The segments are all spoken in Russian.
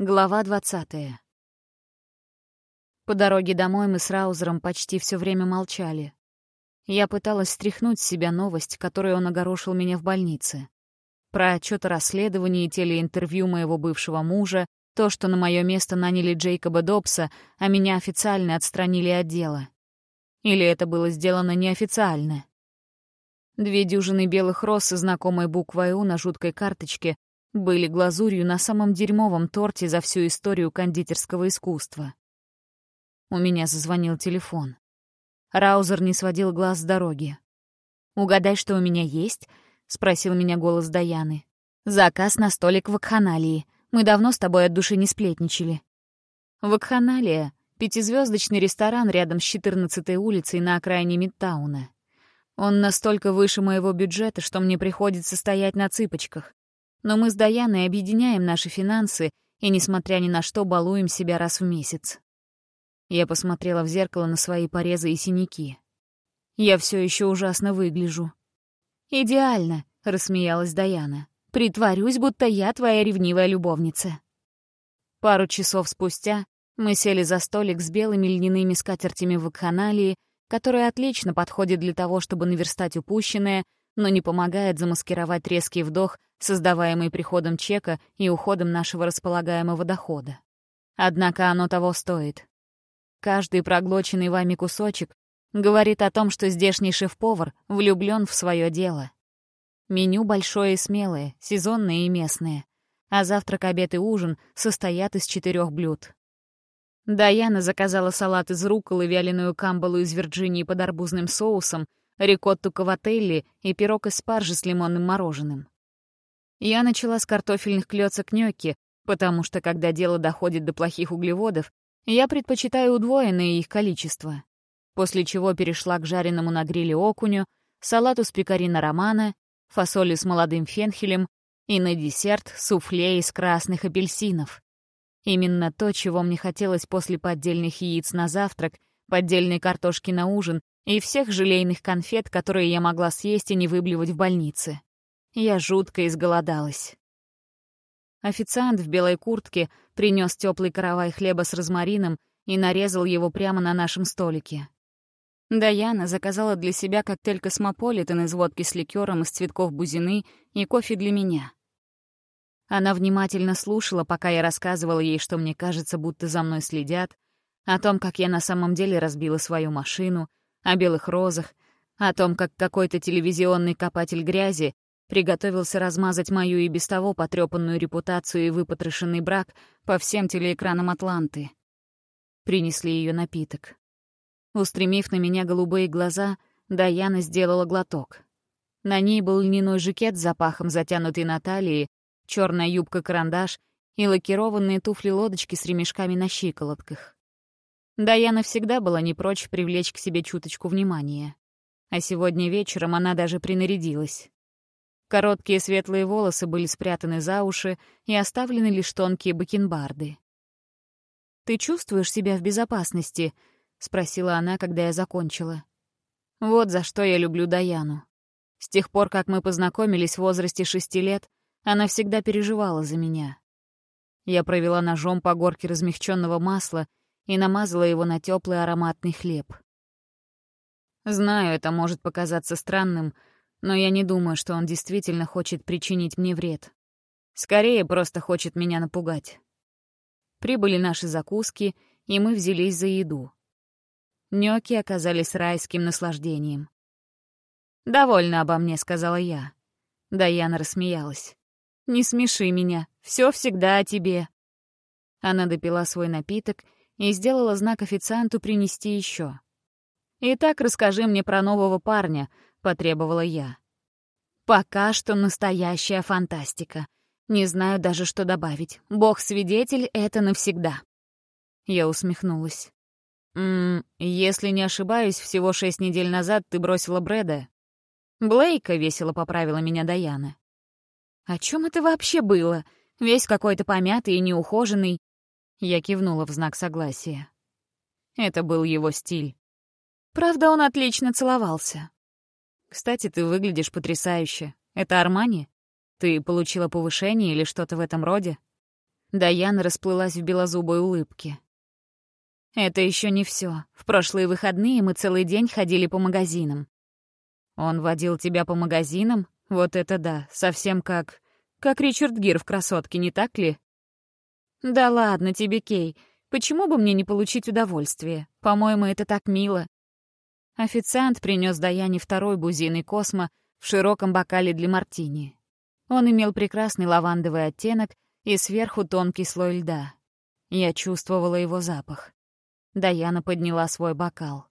Глава двадцатая. По дороге домой мы с Раузером почти все время молчали. Я пыталась стряхнуть с себя новость, которую он огорошил меня в больнице. Про отчет о расследовании, телеинтервью моего бывшего мужа, то, что на мое место наняли Джейкоба Добса, а меня официально отстранили от дела. Или это было сделано неофициально. Две дюжины белых роз со знакомой буквой «У» на жуткой карточке были глазурью на самом дерьмовом торте за всю историю кондитерского искусства. У меня зазвонил телефон. Раузер не сводил глаз с дороги. «Угадай, что у меня есть?» — спросил меня голос Даяны. «Заказ на столик в Акханалии. Мы давно с тобой от души не сплетничали». Вакханалия — пятизвездочный ресторан рядом с 14-й улицей на окраине Мидтауна. Он настолько выше моего бюджета, что мне приходится стоять на цыпочках. Но мы с Даяной объединяем наши финансы и, несмотря ни на что, балуем себя раз в месяц. Я посмотрела в зеркало на свои порезы и синяки. Я все еще ужасно выгляжу. «Идеально», — рассмеялась Даяна. «Притворюсь, будто я твоя ревнивая любовница». Пару часов спустя мы сели за столик с белыми льняными скатертями в вакханалии, который отлично подходит для того, чтобы наверстать упущенное, но не помогает замаскировать резкий вдох, создаваемый приходом чека и уходом нашего располагаемого дохода. Однако оно того стоит. Каждый проглоченный вами кусочек говорит о том, что здешний шеф-повар влюблен в свое дело. Меню большое и смелое, сезонное и местное, а завтрак, обед и ужин состоят из четырех блюд. Даяна заказала салат из рукколы, вяленую камбалу из Вирджинии под арбузным соусом — рикотту кавателли и пирог из спаржи с лимонным мороженым. Я начала с картофельных клёцок нёкки, потому что, когда дело доходит до плохих углеводов, я предпочитаю удвоенное их количество. После чего перешла к жареному на гриле окуню, салату с пекарина романа, фасоли с молодым фенхелем и на десерт суфле из красных апельсинов. Именно то, чего мне хотелось после поддельных яиц на завтрак, поддельной картошки на ужин и всех желейных конфет, которые я могла съесть и не выблевать в больнице. Я жутко изголодалась. Официант в белой куртке принес теплый каравай хлеба с розмарином и нарезал его прямо на нашем столике. Даяна заказала для себя коктейль «Космополитен» из водки с ликером из цветков бузины и кофе для меня. Она внимательно слушала, пока я рассказывала ей, что мне кажется, будто за мной следят, о том, как я на самом деле разбила свою машину — о белых розах, о том, как какой-то телевизионный копатель грязи приготовился размазать мою и без того потрепанную репутацию и выпотрошенный брак по всем телеэкранам Атланты. Принесли ее напиток. Устремив на меня голубые глаза, Даяна сделала глоток. На ней был льняной жакет с запахом, затянутый на талии, черная юбка-карандаш и лакированные туфли-лодочки с ремешками на щиколотках. Даяна всегда была не прочь привлечь к себе чуточку внимания. А сегодня вечером она даже принарядилась. Короткие светлые волосы были спрятаны за уши и оставлены лишь тонкие бакенбарды. «Ты чувствуешь себя в безопасности?» — спросила она, когда я закончила. Вот за что я люблю Даяну. С тех пор, как мы познакомились в возрасте шести лет, она всегда переживала за меня. Я провела ножом по горке размягченного масла и намазала его на теплый ароматный хлеб. Знаю, это может показаться странным, но я не думаю, что он действительно хочет причинить мне вред. Скорее, просто хочет меня напугать. Прибыли наши закуски, и мы взялись за еду. Нёки оказались райским наслаждением. «Довольно обо мне», — сказала я. Даяна рассмеялась. «Не смеши меня, все всегда о тебе». Она допила свой напиток и сделала знак официанту принести еще. «Итак, расскажи мне про нового парня», — потребовала я. «Пока что настоящая фантастика. Не знаю даже, что добавить. Бог-свидетель — это навсегда». Я усмехнулась. «Ммм, если не ошибаюсь, всего шесть недель назад ты бросила Брэда». «Блейка», — весело поправила меня Даяна. «О чем это вообще было? Весь какой-то помятый и неухоженный. Я кивнула в знак согласия. Это был его стиль. Правда, он отлично целовался. «Кстати, ты выглядишь потрясающе. Это Армани? Ты получила повышение или что-то в этом роде?» Даяна расплылась в белозубой улыбке. «Это еще не все. В прошлые выходные мы целый день ходили по магазинам». «Он водил тебя по магазинам? Вот это да, совсем как... Как Ричард Гир в «Красотке», не так ли?» «Да ладно тебе, Кей. Почему бы мне не получить удовольствие? По-моему, это так мило». Официант принес Даяне второй бузиный космо в широком бокале для мартини. Он имел прекрасный лавандовый оттенок и сверху тонкий слой льда. Я чувствовала его запах. Даяна подняла свой бокал.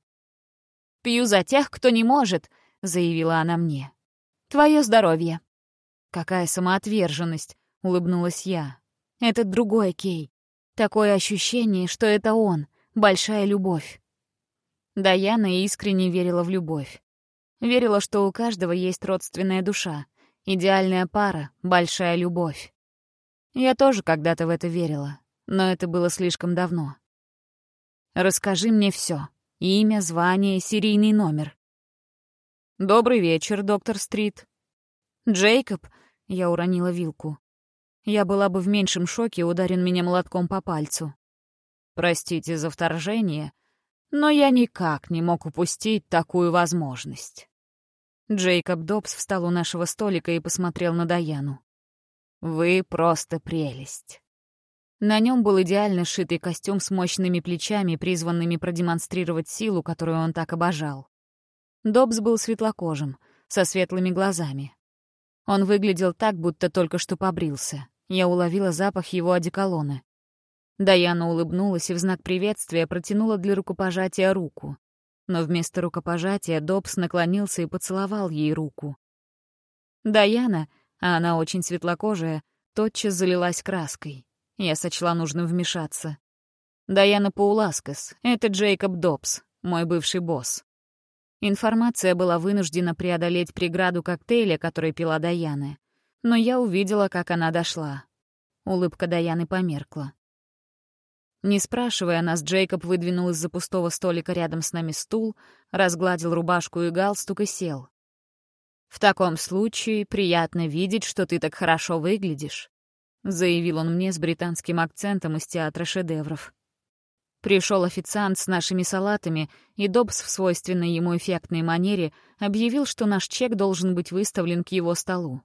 «Пью за тех, кто не может», — заявила она мне. «Твое здоровье». «Какая самоотверженность», — улыбнулась я. «Это другой Кей. Такое ощущение, что это он, большая любовь». Даяна искренне верила в любовь. Верила, что у каждого есть родственная душа, идеальная пара, большая любовь. Я тоже когда-то в это верила, но это было слишком давно. Расскажи мне все: Имя, звание, серийный номер. «Добрый вечер, доктор Стрит». «Джейкоб», — я уронила вилку. Я была бы в меньшем шоке, ударен меня молотком по пальцу. «Простите за вторжение, но я никак не мог упустить такую возможность». Джейкоб Добс встал у нашего столика и посмотрел на Даяну. «Вы просто прелесть». На нем был идеально сшитый костюм с мощными плечами, призванными продемонстрировать силу, которую он так обожал. Добс был светлокожим, со светлыми глазами. Он выглядел так, будто только что побрился. Я уловила запах его одеколона. Даяна улыбнулась и в знак приветствия протянула для рукопожатия руку. Но вместо рукопожатия Добс наклонился и поцеловал ей руку. Даяна, а она очень светлокожая, тотчас залилась краской. Я сочла нужным вмешаться. Даяна Пауласкас, это Джейкоб Добс, мой бывший босс. Информация была вынуждена преодолеть преграду коктейля, который пила Даяна. Но я увидела, как она дошла. Улыбка Даяны померкла. Не спрашивая нас, Джейкоб выдвинул из-за пустого столика рядом с нами стул, разгладил рубашку и галстук и сел. «В таком случае приятно видеть, что ты так хорошо выглядишь. — заявил он мне с британским акцентом из театра шедевров. Пришел официант с нашими салатами, и Добс в свойственной ему эффектной манере объявил, что наш чек должен быть выставлен к его столу.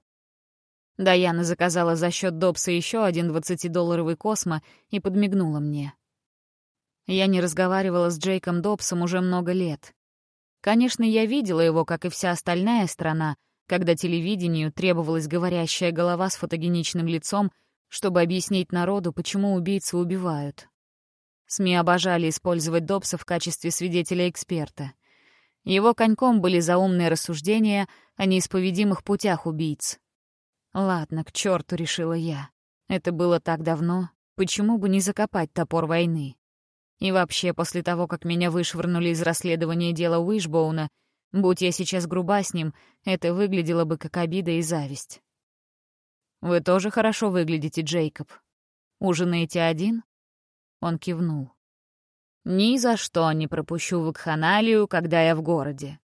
Даяна заказала за счет Добса еще один двадцатидолларовый космо и подмигнула мне. Я не разговаривала с Джейком Добсом уже много лет. Конечно, я видела его, как и вся остальная страна, когда телевидению требовалась говорящая голова с фотогеничным лицом чтобы объяснить народу, почему убийцы убивают. СМИ обожали использовать Добса в качестве свидетеля-эксперта. Его коньком были заумные рассуждения о неисповедимых путях убийц. «Ладно, к черту», — решила я. Это было так давно, почему бы не закопать топор войны? И вообще, после того, как меня вышвырнули из расследования дела Уишбоуна, будь я сейчас груба с ним, это выглядело бы как обида и зависть. «Вы тоже хорошо выглядите, Джейкоб. Ужинаете один?» Он кивнул. «Ни за что не пропущу вакханалию, когда я в городе.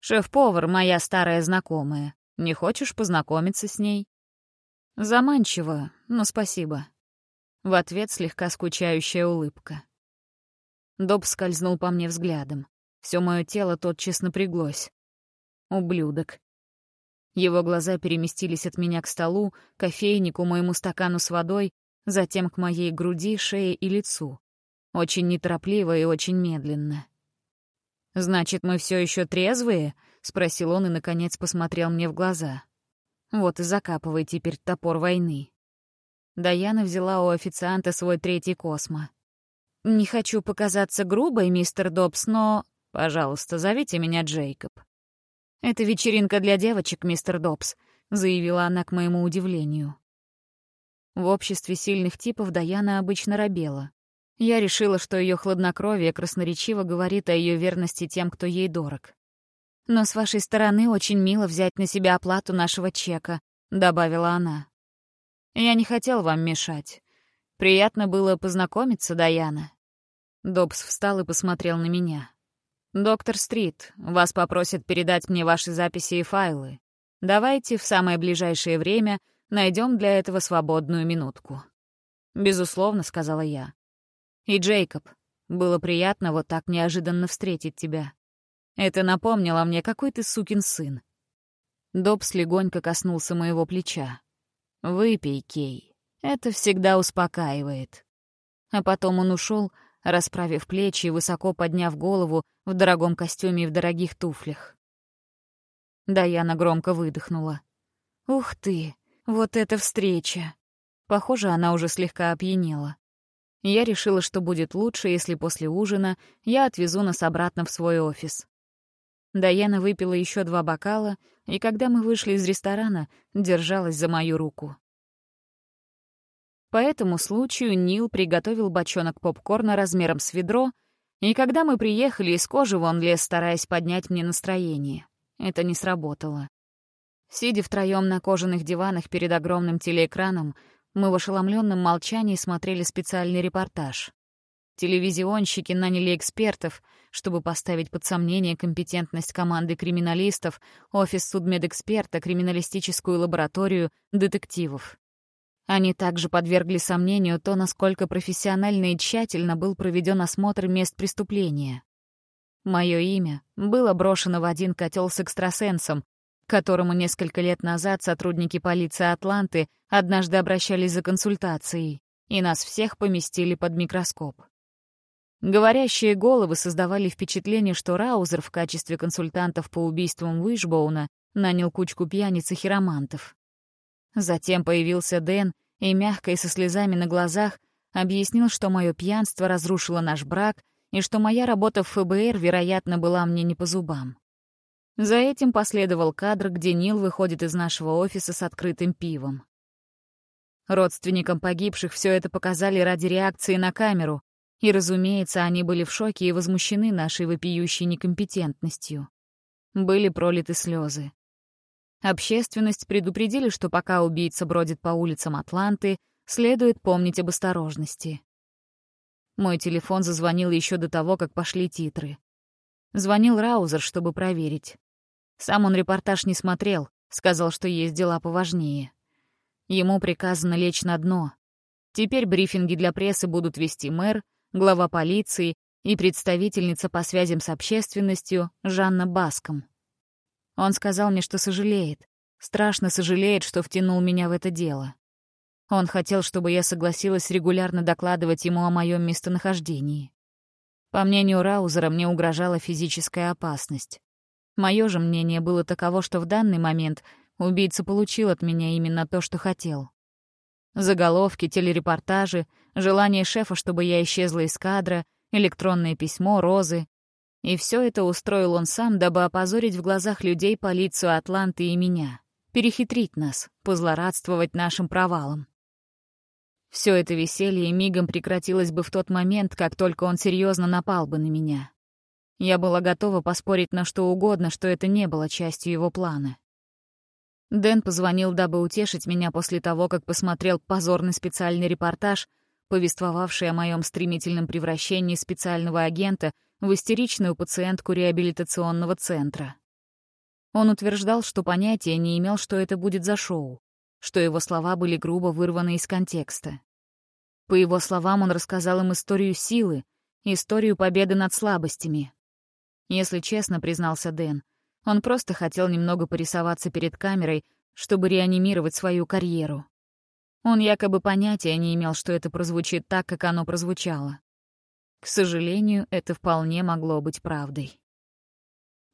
Шеф-повар — моя старая знакомая. Не хочешь познакомиться с ней?» «Заманчиво, но спасибо». В ответ слегка скучающая улыбка. Доб скользнул по мне взглядом. Все мое тело тотчас напряглось. Ублюдок. Его глаза переместились от меня к столу, кофейнику, моему стакану с водой, затем к моей груди, шее и лицу. Очень неторопливо и очень медленно. «Значит, мы все еще трезвые?» — спросил он и, наконец, посмотрел мне в глаза. «Вот и закапывай теперь топор войны». Даяна взяла у официанта свой третий космо. «Не хочу показаться грубой, мистер Добс, но...» «Пожалуйста, зовите меня Джейкоб». «Это вечеринка для девочек, мистер Добс», — заявила она к моему удивлению. В обществе сильных типов Даяна обычно робела. Я решила, что ее хладнокровие красноречиво говорит о ее верности тем, кто ей дорог. «Но с вашей стороны очень мило взять на себя оплату нашего чека», — добавила она. «Я не хотел вам мешать. Приятно было познакомиться, Даяна». Добс встал и посмотрел на меня. «Доктор Стрит, вас попросят передать мне ваши записи и файлы. Давайте в самое ближайшее время найдем для этого свободную минутку». «Безусловно», — сказала я. «И Джейкоб, было приятно вот так неожиданно встретить тебя. Это напомнило мне, какой ты сукин сын». Добс легонько коснулся моего плеча. «Выпей, Кей. Это всегда успокаивает». А потом он ушел, расправив плечи и высоко подняв голову в дорогом костюме и в дорогих туфлях. Даяна громко выдохнула. «Ух ты, вот эта встреча!» Похоже, она уже слегка опьянела. Я решила, что будет лучше, если после ужина я отвезу нас обратно в свой офис. Даяна выпила еще два бокала, и когда мы вышли из ресторана, держалась за мою руку. По этому случаю Нил приготовил бочонок попкорна размером с ведро, и когда мы приехали, из кожи вон лез, стараясь поднять мне настроение. Это не сработало. Сидя втроем на кожаных диванах перед огромным телеэкраном, мы в ошеломленном молчании смотрели специальный репортаж. Телевизионщики наняли экспертов, чтобы поставить под сомнение компетентность команды криминалистов, офис судмедэксперта, криминалистическую лабораторию, детективов. Они также подвергли сомнению то, насколько профессионально и тщательно был проведен осмотр мест преступления. Мое имя было брошено в один котел с экстрасенсом, к которому несколько лет назад сотрудники полиции Атланты однажды обращались за консультацией, и нас всех поместили под микроскоп. Говорящие головы создавали впечатление, что Раузер в качестве консультантов по убийствам Уишбоуна нанял кучку пьяниц и хиромантов. Затем появился Дэн и, мягко и со слезами на глазах, объяснил, что мое пьянство разрушило наш брак и что моя работа в ФБР, вероятно, была мне не по зубам. За этим последовал кадр, где Нил выходит из нашего офиса с открытым пивом. Родственникам погибших все это показали ради реакции на камеру, и, разумеется, они были в шоке и возмущены нашей вопиющей некомпетентностью. Были пролиты слезы. Общественность предупредили, что пока убийца бродит по улицам Атланты, следует помнить об осторожности. Мой телефон зазвонил еще до того, как пошли титры. Звонил Раузер, чтобы проверить. Сам он репортаж не смотрел, сказал, что есть дела поважнее. Ему приказано лечь на дно. Теперь брифинги для прессы будут вести мэр, глава полиции и представительница по связям с общественностью Жанна Баском. Он сказал мне, что сожалеет, страшно сожалеет, что втянул меня в это дело. Он хотел, чтобы я согласилась регулярно докладывать ему о моем местонахождении. По мнению Раузера, мне угрожала физическая опасность. Мое же мнение было таково, что в данный момент убийца получил от меня именно то, что хотел. Заголовки, телерепортажи, желание шефа, чтобы я исчезла из кадра, электронное письмо, розы, и все это устроил он сам, дабы опозорить в глазах людей полицию Атланты и меня, перехитрить нас, позлорадствовать нашим провалом. Все это веселье мигом прекратилось бы в тот момент, как только он серьезно напал бы на меня. Я была готова поспорить на что угодно, что это не было частью его плана. Дэн позвонил, дабы утешить меня после того, как посмотрел позорный специальный репортаж, повествовавший о моем стремительном превращении специального агента — в истеричную пациентку реабилитационного центра. Он утверждал, что понятия не имел, что это будет за шоу, что его слова были грубо вырваны из контекста. По его словам, он рассказал им историю силы, историю победы над слабостями. Если честно, признался Дэн, он просто хотел немного порисоваться перед камерой, чтобы реанимировать свою карьеру. Он якобы понятия не имел, что это прозвучит так, как оно прозвучало. К сожалению, это вполне могло быть правдой.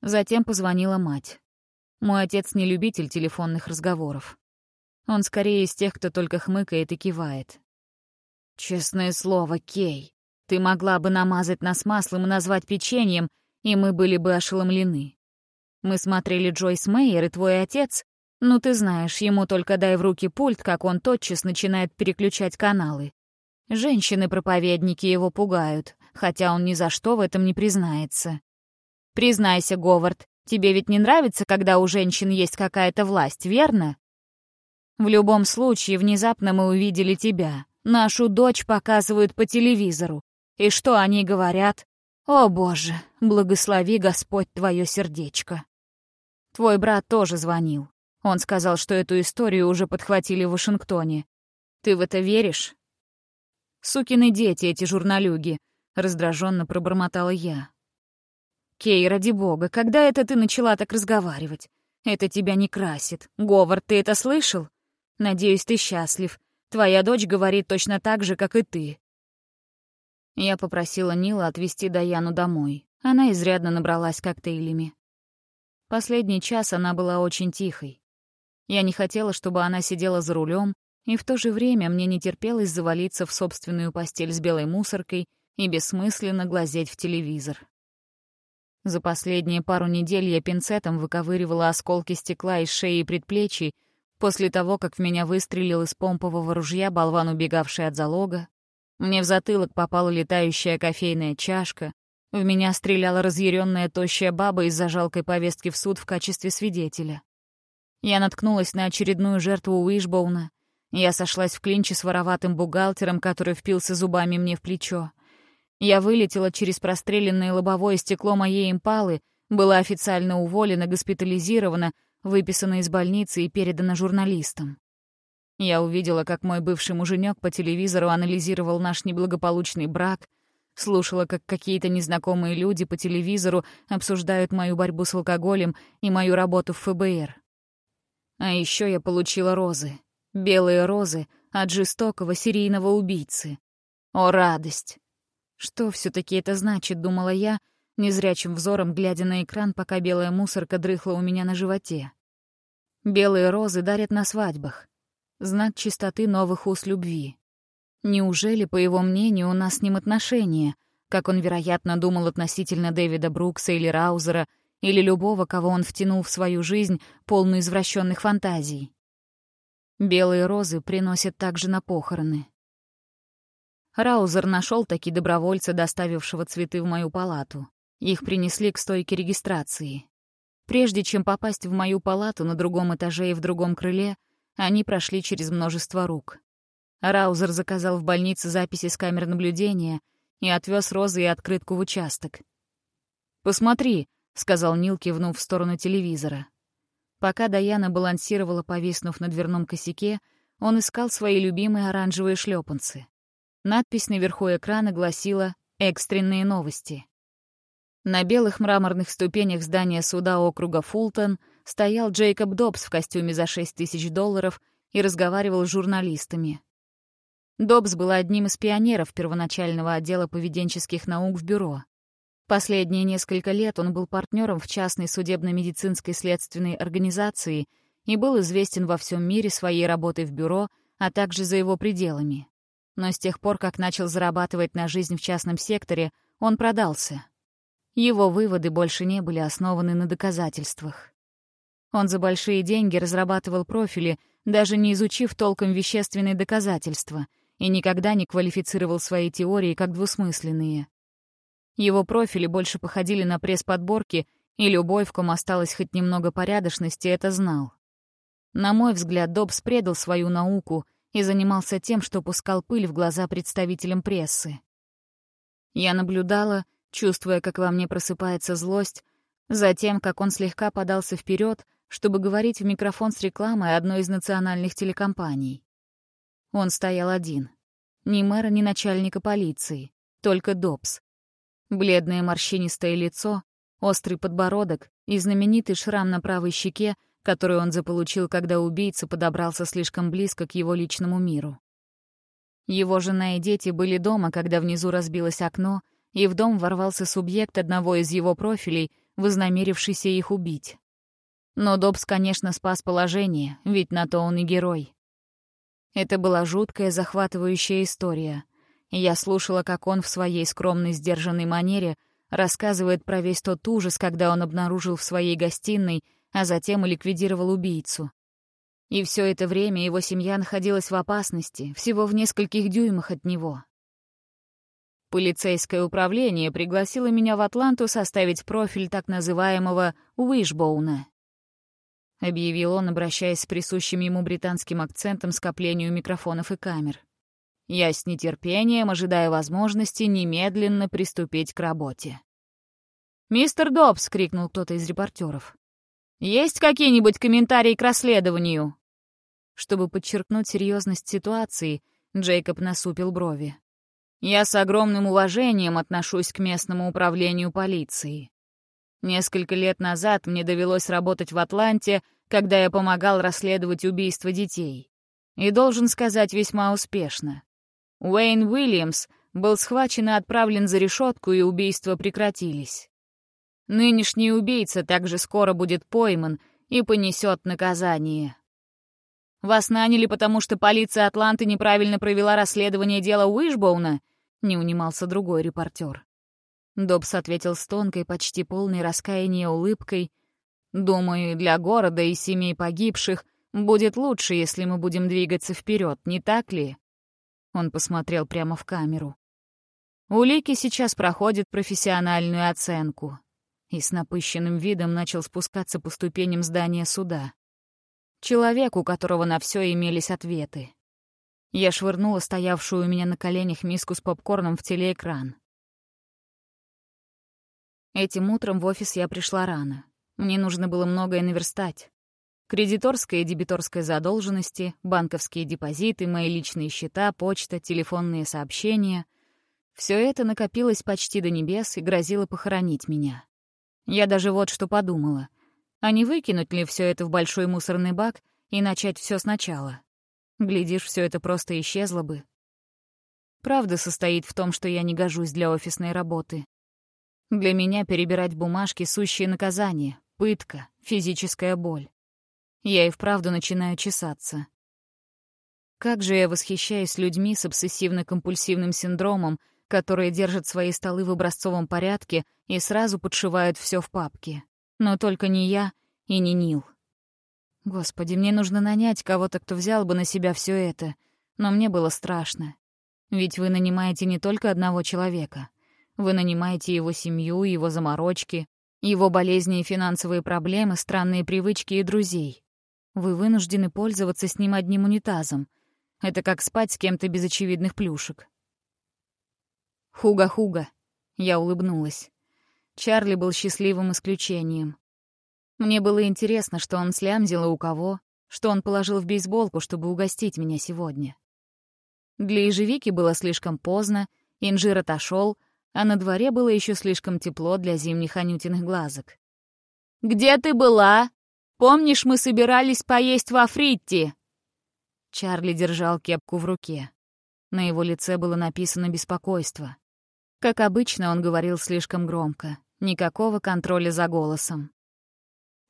Затем позвонила мать. Мой отец не любитель телефонных разговоров. Он скорее из тех, кто только хмыкает и кивает. «Честное слово, Кей, ты могла бы намазать нас маслом и назвать печеньем, и мы были бы ошеломлены. Мы смотрели Джойс Мейер, и твой отец... Ну, ты знаешь, ему только дай в руки пульт, как он тотчас начинает переключать каналы. Женщины-проповедники его пугают, хотя он ни за что в этом не признается. Признайся, Говард, тебе ведь не нравится, когда у женщин есть какая-то власть, верно? В любом случае, внезапно мы увидели тебя. Нашу дочь показывают по телевизору. И что они говорят? О, Боже, благослови Господь твое сердечко. Твой брат тоже звонил. Он сказал, что эту историю уже подхватили в Вашингтоне. Ты в это веришь? Сукины дети эти журналюги, раздраженно пробормотала я. Кей, ради бога, когда это ты начала так разговаривать? Это тебя не красит. Говард, ты это слышал? Надеюсь, ты счастлив. Твоя дочь говорит точно так же, как и ты. Я попросила Нила отвезти Даяну домой. Она изрядно набралась коктейлями. Последний час она была очень тихой. Я не хотела, чтобы она сидела за рулем, и в то же время мне не терпелось завалиться в собственную постель с белой мусоркой и бессмысленно глазеть в телевизор. За последние пару недель я пинцетом выковыривала осколки стекла из шеи и предплечий после того, как в меня выстрелил из помпового ружья болван, убегавший от залога, мне в затылок попала летающая кофейная чашка, в меня стреляла разъяренная тощая баба из-за жалкой повестки в суд в качестве свидетеля. Я наткнулась на очередную жертву Уишбоуна. Я сошлась в клинче с вороватым бухгалтером, который впился зубами мне в плечо. Я вылетела через простреленное лобовое стекло моей импалы, была официально уволена, госпитализирована, выписана из больницы и передана журналистам. Я увидела, как мой бывший муженек по телевизору анализировал наш неблагополучный брак, слушала, как какие-то незнакомые люди по телевизору обсуждают мою борьбу с алкоголем и мою работу в ФБР. А еще я получила розы. Белые розы от жестокого серийного убийцы. О, радость! Что все таки это значит, думала я, незрячим взором глядя на экран, пока белая мусорка дрыхла у меня на животе. Белые розы дарят на свадьбах знак чистоты новых уз любви. Неужели, по его мнению, у нас с ним отношения, как он, вероятно, думал относительно Дэвида Брукса или Раузера, или любого, кого он втянул в свою жизнь, полную извращенных фантазий? Белые розы приносят также на похороны. Раузер нашел таки добровольца, доставившего цветы в мою палату. Их принесли к стойке регистрации. Прежде чем попасть в мою палату на другом этаже и в другом крыле, они прошли через множество рук. Раузер заказал в больнице записи с камер наблюдения и отвез розы и открытку в участок. «Посмотри», — сказал Нил, кивнув в сторону телевизора. Пока Даяна балансировала, повиснув на дверном косяке, он искал свои любимые оранжевые шлепанцы. Надпись наверху экрана гласила «Экстренные новости». На белых мраморных ступенях здания суда округа Фултон — стоял Джейкоб Добс в костюме за 6 тысяч долларов и разговаривал с журналистами. Добс был одним из пионеров первоначального отдела поведенческих наук в бюро. Последние несколько лет он был партнером в частной судебно-медицинской следственной организации и был известен во всем мире своей работой в бюро, а также за его пределами. Но с тех пор, как начал зарабатывать на жизнь в частном секторе, он продался. Его выводы больше не были основаны на доказательствах. Он за большие деньги разрабатывал профили, даже не изучив толком вещественные доказательства, и никогда не квалифицировал свои теории как двусмысленные. Его профили больше походили на пресс-подборки, и любой, в ком осталось хоть немного порядочности, это знал. На мой взгляд, Добс предал свою науку и занимался тем, что пускал пыль в глаза представителям прессы. Я наблюдала, чувствуя, как во мне просыпается злость, затем, как он слегка подался вперед, чтобы говорить в микрофон с рекламой одной из национальных телекомпаний. Он стоял один. Ни мэра, ни начальника полиции, только Добс. Бледное морщинистое лицо, острый подбородок и знаменитый шрам на правой щеке, который он заполучил, когда убийца подобрался слишком близко к его личному миру. Его жена и дети были дома, когда внизу разбилось окно, и в дом ворвался субъект одного из его профилей, вознамерившийся их убить. Но Добс, конечно, спас положение, ведь на то он и герой. Это была жуткая, захватывающая история. Я слушала, как он в своей скромной, сдержанной манере рассказывает про весь тот ужас, когда он обнаружил в своей гостиной, а затем и ликвидировал убийцу. И все это время его семья находилась в опасности, всего в нескольких дюймах от него. Полицейское управление пригласило меня в Атланту составить профиль так называемого Уишбоуна. — объявил он, обращаясь с присущим ему британским акцентом скоплению микрофонов и камер. «Я с нетерпением ожидаю возможности немедленно приступить к работе». «Мистер Добс!» — крикнул кто-то из репортеров. «Есть какие-нибудь комментарии к расследованию?» Чтобы подчеркнуть серьезность ситуации, Джейкоб насупил брови. Я с огромным уважением отношусь к местному управлению полиции. Несколько лет назад мне довелось работать в Атланте, когда я помогал расследовать убийство детей. И должен сказать, весьма успешно. Уэйн Уильямс был схвачен и отправлен за решетку, и убийства прекратились. Нынешний убийца также скоро будет пойман и понесет наказание. Вас наняли, потому что полиция Атланты неправильно провела расследование дела Уишбоуна?» — не унимался другой репортер. Добс ответил с тонкой, почти полной раскаяния улыбкой. «Думаю, для города и семей погибших будет лучше, если мы будем двигаться вперед, не так ли?» Он посмотрел прямо в камеру. Улики сейчас проходят профессиональную оценку. И с напыщенным видом начал спускаться по ступеням здания суда. Человек, у которого на все имелись ответы. Я швырнула стоявшую у меня на коленях миску с попкорном в телеэкран. Этим утром в офис я пришла рано. Мне нужно было многое наверстать. Кредиторская и дебиторская задолженности, банковские депозиты, мои личные счета, почта, телефонные сообщения. Все это накопилось почти до небес и грозило похоронить меня. Я даже вот что подумала. А не выкинуть ли все это в большой мусорный бак и начать все сначала? Глядишь, все это просто исчезло бы. Правда состоит в том, что я не гожусь для офисной работы. Для меня перебирать бумажки — сущие наказания, пытка, физическая боль. Я и вправду начинаю чесаться. Как же я восхищаюсь людьми с обсессивно-компульсивным синдромом, которые держат свои столы в образцовом порядке и сразу подшивают все в папке. Но только не я и не Нил. Господи, мне нужно нанять кого-то, кто взял бы на себя все это. Но мне было страшно. Ведь вы нанимаете не только одного человека. Вы нанимаете его семью, его заморочки, его болезни и финансовые проблемы, странные привычки и друзей. Вы вынуждены пользоваться с ним одним унитазом. Это как спать с кем-то без очевидных плюшек. Хуга-хуга. Я улыбнулась. Чарли был счастливым исключением. Мне было интересно, что он слямзил у кого, что он положил в бейсболку, чтобы угостить меня сегодня. Для ежевики было слишком поздно, инжир отошел, а на дворе было еще слишком тепло для зимних анютиных глазок. «Где ты была? Помнишь, мы собирались поесть во Фритти?» Чарли держал кепку в руке. На его лице было написано беспокойство. Как обычно, он говорил слишком громко. Никакого контроля за голосом.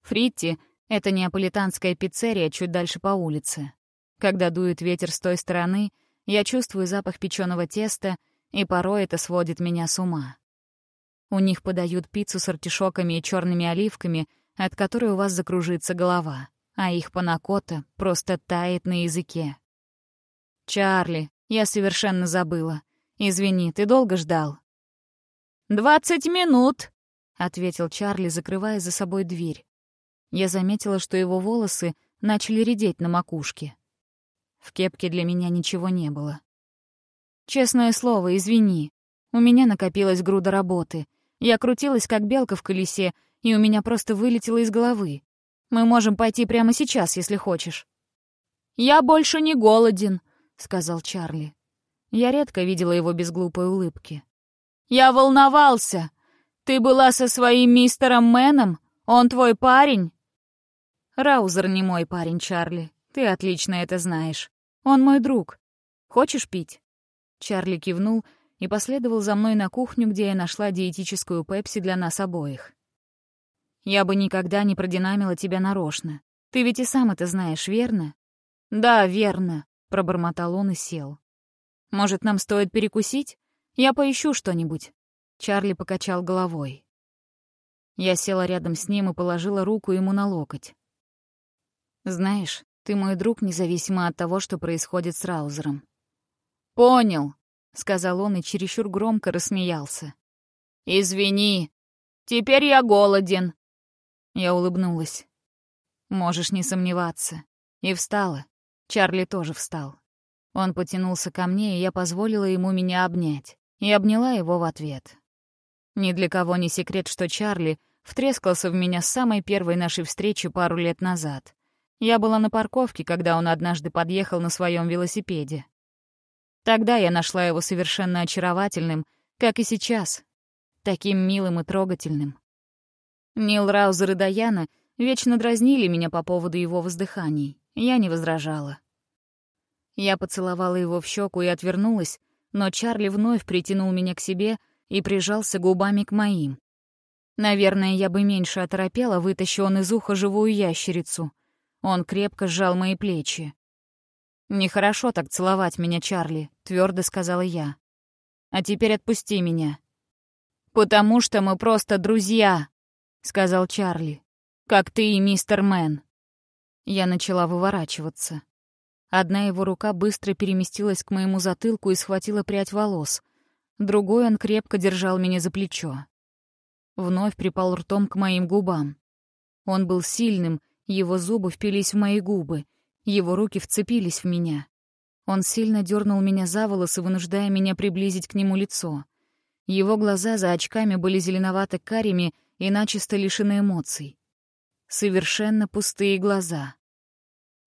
Фритти — это неаполитанская пиццерия чуть дальше по улице. Когда дует ветер с той стороны, я чувствую запах печеного теста, и порой это сводит меня с ума. У них подают пиццу с артишоками и черными оливками, от которой у вас закружится голова, а их панакота просто тает на языке. «Чарли, я совершенно забыла. Извини, ты долго ждал?» «Двадцать минут», — ответил Чарли, закрывая за собой дверь. Я заметила, что его волосы начали редеть на макушке. В кепке для меня ничего не было. «Честное слово, извини. У меня накопилась груда работы. Я крутилась, как белка в колесе, и у меня просто вылетело из головы. Мы можем пойти прямо сейчас, если хочешь». «Я больше не голоден», — сказал Чарли. Я редко видела его без глупой улыбки. «Я волновался. Ты была со своим мистером Мэном? Он твой парень?» «Раузер не мой парень, Чарли. Ты отлично это знаешь. Он мой друг. Хочешь пить?» Чарли кивнул и последовал за мной на кухню, где я нашла диетическую пепси для нас обоих. «Я бы никогда не продинамила тебя нарочно. Ты ведь и сам это знаешь, верно?» «Да, верно», — пробормотал он и сел. «Может, нам стоит перекусить? Я поищу что-нибудь». Чарли покачал головой. Я села рядом с ним и положила руку ему на локоть. «Знаешь, ты мой друг, независимо от того, что происходит с Раузером». «Понял», — сказал он и чересчур громко рассмеялся. «Извини, теперь я голоден». Я улыбнулась. «Можешь не сомневаться». И встала. Чарли тоже встал. Он потянулся ко мне, и я позволила ему меня обнять. И обняла его в ответ. Ни для кого не секрет, что Чарли втрескался в меня с самой первой нашей встречи пару лет назад. Я была на парковке, когда он однажды подъехал на своем велосипеде. Тогда я нашла его совершенно очаровательным, как и сейчас, таким милым и трогательным. Нил Раузер и Даяна вечно дразнили меня по поводу его воздыханий. Я не возражала. Я поцеловала его в щеку и отвернулась, но Чарли вновь притянул меня к себе и прижался губами к моим. Наверное, я бы меньше оторопела, вытащи он из уха живую ящерицу. Он крепко сжал мои плечи. «Нехорошо так целовать меня, Чарли», — твердо сказала я. «А теперь отпусти меня». «Потому что мы просто друзья», — сказал Чарли. «Как ты и мистер Мэн». Я начала выворачиваться. Одна его рука быстро переместилась к моему затылку и схватила прядь волос. Другой он крепко держал меня за плечо. Вновь припал ртом к моим губам. Он был сильным, его зубы впились в мои губы, его руки вцепились в меня. Он сильно дернул меня за волосы, вынуждая меня приблизить к нему лицо. Его глаза за очками были зеленовато-карими и начисто лишены эмоций. Совершенно пустые глаза.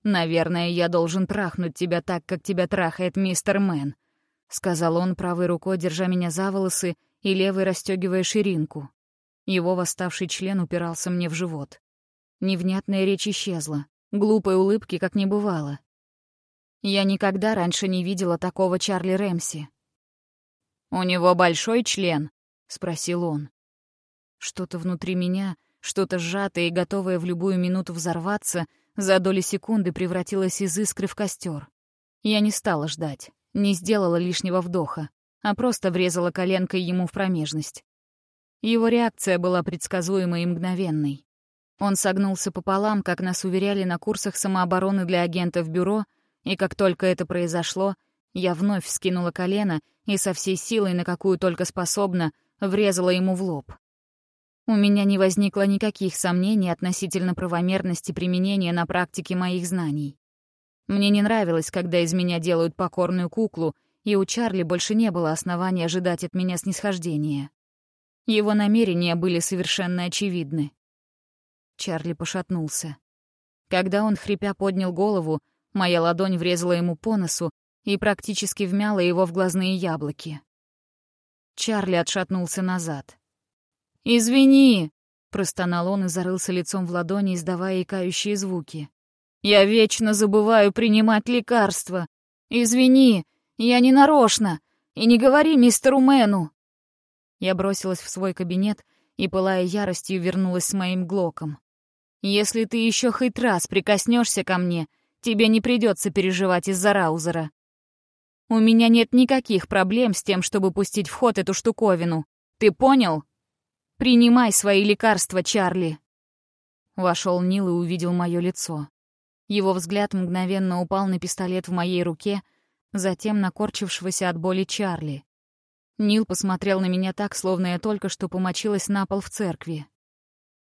«Наверное, я должен трахнуть тебя так, как тебя трахает мистер Мэн», — сказал он правой рукой, держа меня за волосы и левой расстегивая ширинку. Его восставший член упирался мне в живот. Невнятная речь исчезла, глупой улыбки как не бывало. Я никогда раньше не видела такого Чарли Рэмси. «У него большой член?» — спросил он. Что-то внутри меня, что-то сжатое и готовое в любую минуту взорваться — за доли секунды превратилась из искры в костер. Я не стала ждать, не сделала лишнего вдоха, а просто врезала коленкой ему в промежность. Его реакция была предсказуемой и мгновенной. Он согнулся пополам, как нас уверяли на курсах самообороны для агентов бюро, и как только это произошло, я вновь вскинула колено и со всей силой, на какую только способна, врезала ему в лоб. У меня не возникло никаких сомнений относительно правомерности применения на практике моих знаний. Мне не нравилось, когда из меня делают покорную куклу, и у Чарли больше не было оснований ожидать от меня снисхождения. Его намерения были совершенно очевидны. Чарли пошатнулся. Когда он, хрипя, поднял голову, моя ладонь врезала ему по носу и практически вмяла его в глазные яблоки. Чарли отшатнулся назад. «Извини!» — простонал он и зарылся лицом в ладони, издавая икающие звуки. «Я вечно забываю принимать лекарства. Извини, я не нарочно. И не говори мистеру Мэну!» Я бросилась в свой кабинет и, пылая яростью, вернулась с моим глоком. «Если ты еще хоть раз прикоснешься ко мне, тебе не придется переживать из-за Раузера. У меня нет никаких проблем с тем, чтобы пустить в ход эту штуковину. Ты понял?» «Принимай свои лекарства, Чарли!» Вошел Нил и увидел мое лицо. Его взгляд мгновенно упал на пистолет в моей руке, затем на корчившегося от боли Чарли. Нил посмотрел на меня так, словно я только что помочилась на пол в церкви.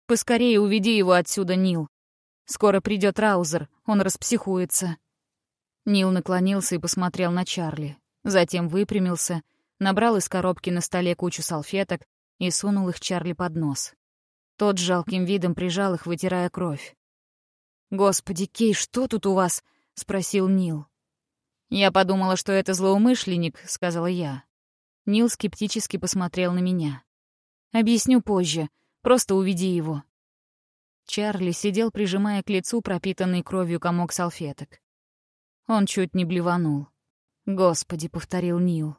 «Поскорее уведи его отсюда, Нил. Скоро придет Раузер, он распсихуется». Нил наклонился и посмотрел на Чарли. Затем выпрямился, набрал из коробки на столе кучу салфеток и сунул их Чарли под нос. Тот с жалким видом прижал их, вытирая кровь. «Господи, Кей, что тут у вас?» — спросил Нил. «Я подумала, что это злоумышленник», — сказала я. Нил скептически посмотрел на меня. «Объясню позже. Просто уведи его». Чарли сидел, прижимая к лицу пропитанный кровью комок салфеток. Он чуть не блеванул. «Господи», — повторил Нил.